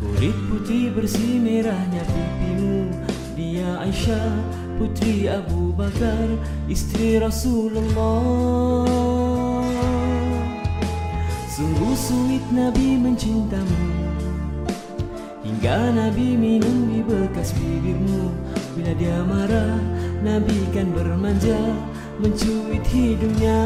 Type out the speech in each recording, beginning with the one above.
Kulit putih bersih merahnya pipimu. Dia Aisyah putri Abu Bakar Istri Rasulullah. Sungguh sulit Nabi mencintamu. Hingga Nabi minum di bekas bibirmu. Bila dia marah Nabi kan bermanja Mencuit hidungnya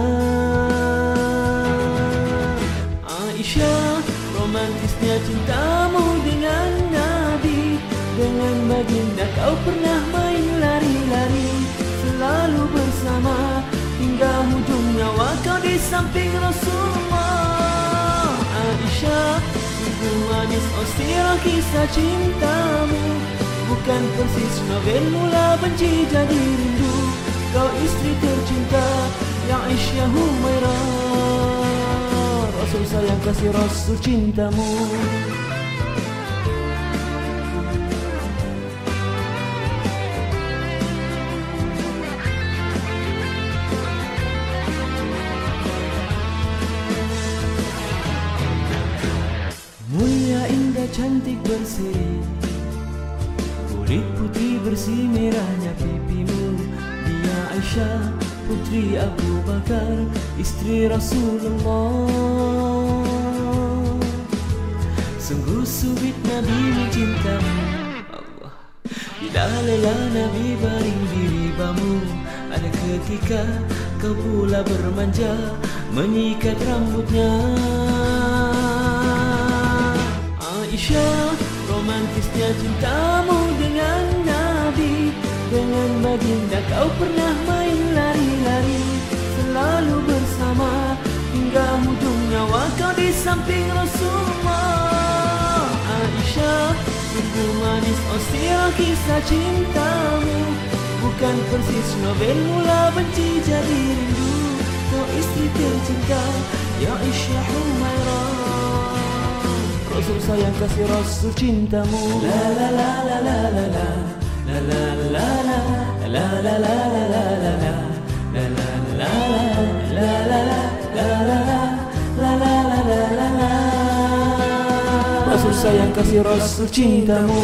cintamu dengan Nabi. Dengan baginda kau pernah main lari-lari Selalu bersama. Hingga hujung nyawa kau di samping Rasulullah. Aisyah Sungguh manis oh sirah kisah cintamu. Bukan persis novel mula benci jadi rindu. Kau istri tercinta Rasul sayang kasih Rasul cintamu. Mulia indah cantik berseri Kulit putih bersih merahnya pipimu. Dia Aisyah putri Abu Bakar Istri Rasulullah. Sungguh sulit Nabi mencintamu Allah. Bila lelah Nabi baring di ribamu Ada ketika kau pula bermanja Menyikat rambutnya. Aisyah Romantisnya cintamu dengan Nabi. Dengan baginda kau pernah main samping Rasulullah Aisyah Sungguh manis oh sirah kisah cintamu Bukan persis novel mula benci jadi rindu Kau istri tercinta Ya Aisyah Humairah Rasul sayang kasih Rasul cintamu la la la la la La la la la La la la la la la la La sayang kasih Rasul cintamu